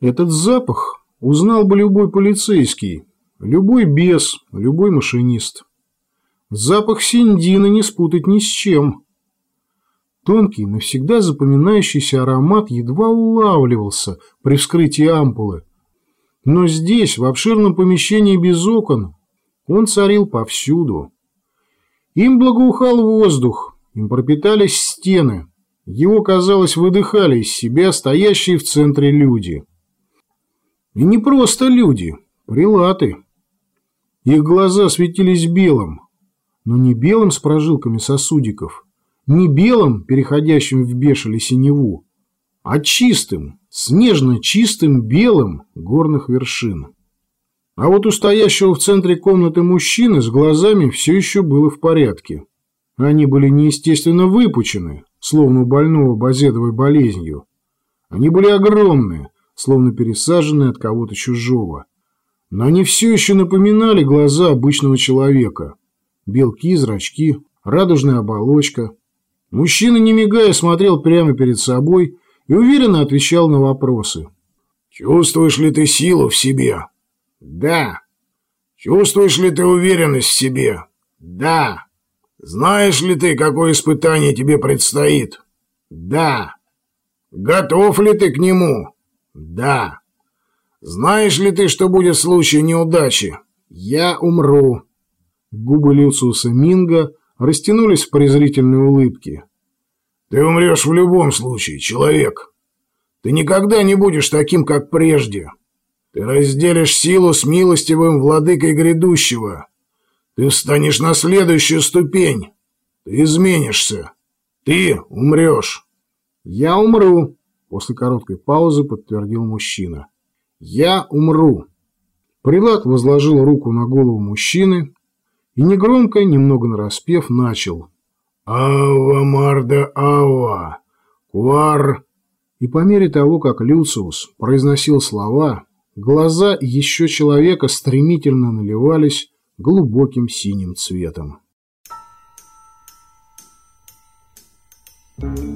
Этот запах узнал бы любой полицейский, любой бес, любой машинист. Запах синдина не спутать ни с чем. Тонкий, навсегда запоминающийся аромат едва улавливался при вскрытии ампулы. Но здесь, в обширном помещении без окон, он царил повсюду. Им благоухал воздух, им пропитались стены. Его, казалось, выдыхали из себя стоящие в центре люди. И не просто люди, прилаты. Их глаза светились белым, но не белым с прожилками сосудиков, не белым, переходящим в беж синеву, а чистым, снежно чистым белым горных вершин. А вот у стоящего в центре комнаты мужчины с глазами все еще было в порядке. Они были неестественно выпучены, словно у больного базедовой болезнью. Они были огромные, словно пересаженные от кого-то чужого. Но они все еще напоминали глаза обычного человека. Белки, зрачки, радужная оболочка. Мужчина, не мигая, смотрел прямо перед собой и уверенно отвечал на вопросы. «Чувствуешь ли ты силу в себе?» «Да». «Чувствуешь ли ты уверенность в себе?» «Да». «Знаешь ли ты, какое испытание тебе предстоит?» «Да». «Готов ли ты к нему?» «Да». «Знаешь ли ты, что будет в случае неудачи?» «Я умру». Губы Люциуса Минга растянулись в презрительной улыбке. «Ты умрешь в любом случае, человек. Ты никогда не будешь таким, как прежде. Ты разделишь силу с милостивым владыкой грядущего. Ты встанешь на следующую ступень. Ты изменишься. Ты умрешь». «Я умру», — после короткой паузы подтвердил мужчина. «Я умру». Прилад возложил руку на голову мужчины и негромко, немного нараспев, начал. «Ава Марда Ава! Куар!» И по мере того, как Люциус произносил слова, глаза еще человека стремительно наливались глубоким синим цветом. Thank you.